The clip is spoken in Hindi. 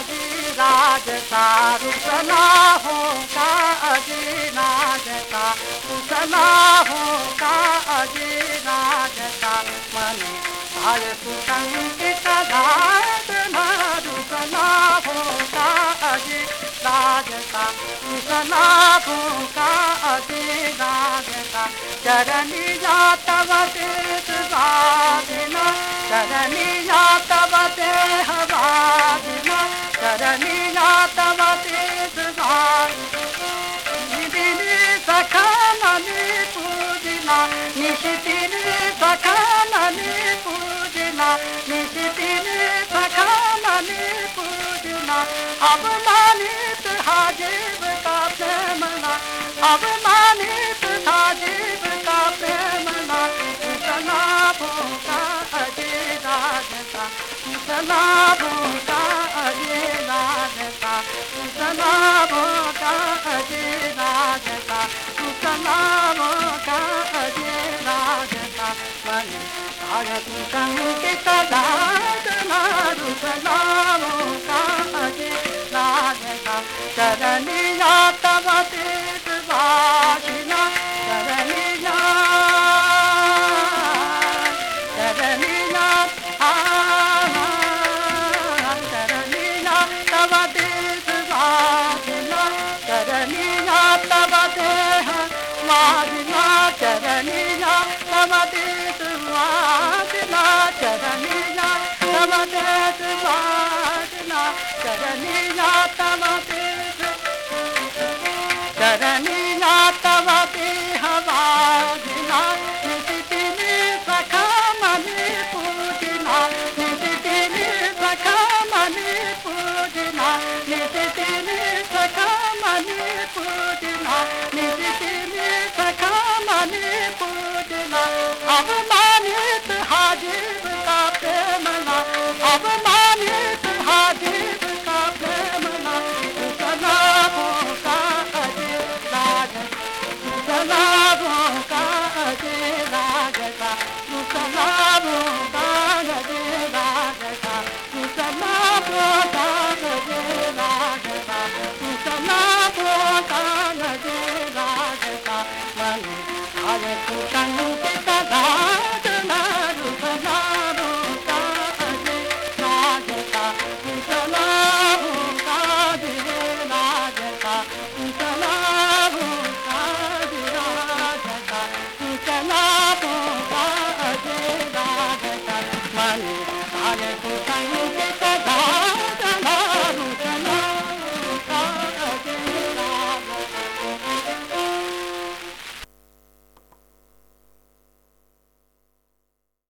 राजता रुसना होगा अजीना जता रुसना होगा अजीना जता मन आय होगा अजी राजता रुसना होगा अजीना जता चरनिया तव देश साधना चरनिया तव देह पूजिना अवमानित हाजिब का प्रेमना अवमानित हाजिब का प्रेमना इतना भूखा अजय राजता इतना भूखा अजय राजता इतना भूखा अजय राजता इतना भूखा ara tu kan ke ta da देह वासिना चरनिया तव तीर्थ चरनिया तव देह वासिना नितिनि सखा मनि पूजना नितिनि सखा मनि पूजना नितिनि सखा मनि पूजना नितिनि सखा मनि पूजना अवमानित la la